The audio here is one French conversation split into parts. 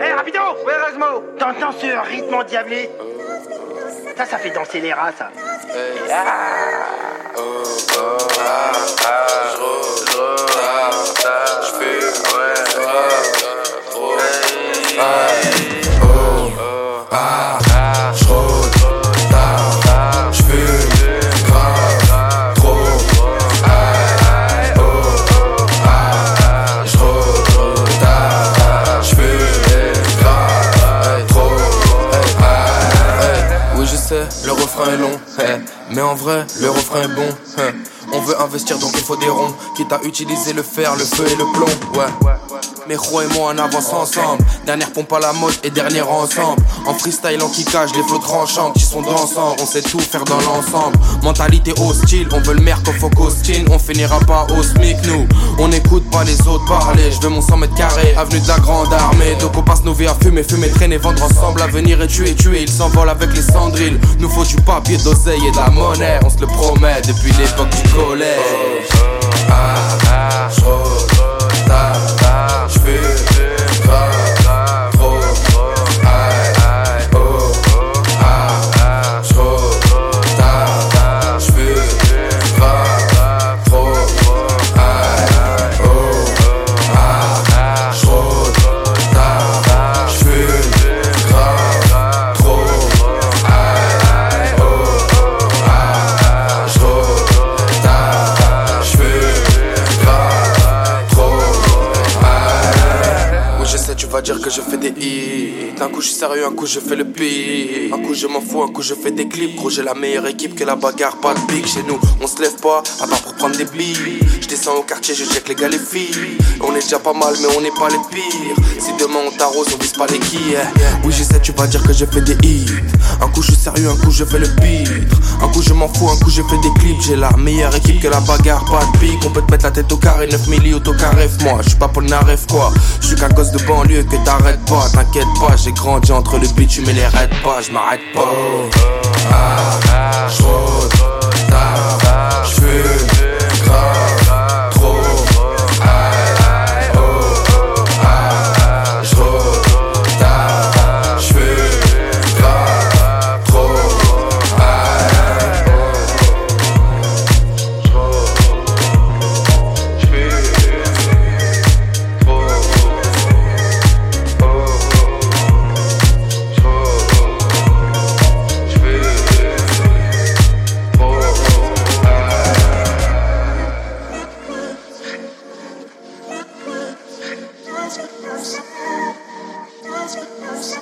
Hé, rapido Ouais, Rosmo T'entends ce rythme endiablé Ça, ça fait danser les rats, ça. Oui, mais en vrai, le refrain est bon. eh. On veut investir donc il faut des ronds, quitte à utiliser le fer, le feu et le plomb. Ouais. Mais Ro et moi on avance ensemble. Dernière pompe à la mode et dernière ensemble. En freestyle en kickage, les flots tranchants qui sont dansants. On sait tout faire dans l'ensemble. Mentalité hostile, on veut le comme faut costine. On finira pas au SMIC, nous. On n'écoute pas les autres parler. Je veux mon 100 mètres carrés, avenue de la grande armée. Donc on passe nos vies à fumer, fumer, traîner, vendre ensemble. L'avenir est tué, tué. Il s'envole avec les cendrilles. Nous faut du papier, d'oseille et de la monnaie. On se le promet depuis l'époque du collège. Ah, Vas dire que je fais des hits. Un coup, je suis sérieux, un coup, je fais le pire. Un coup, je m'en fous, un coup, je fais des clips. Gros, j'ai la meilleure équipe que la bagarre, pas de pique. Chez nous, on se lève pas, à part pour prendre des billes. Je descends au quartier, je check les gars, les filles. On est déjà pas mal, mais on n'est pas les pires. Si demain on t'arrose, on vise pas les quilles. Oui, je sais, tu vas dire que je fais des hits. Un coup, je suis sérieux, un coup, je fais le pire. Un coup, je m'en fous, un coup, je fais des clips. J'ai la meilleure équipe que la bagarre, pas de pique. On peut te mettre la tête au carré, 9 milli autocaref. Moi, je suis pas Paul Naref, quoi. Je suis qu'un gosse de banlieue que t'arrêtes pas. T'inquiète pas, j'ai grandi entre le bitume et les raids pas. Je m'arrête pas. Ah, Thank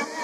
you.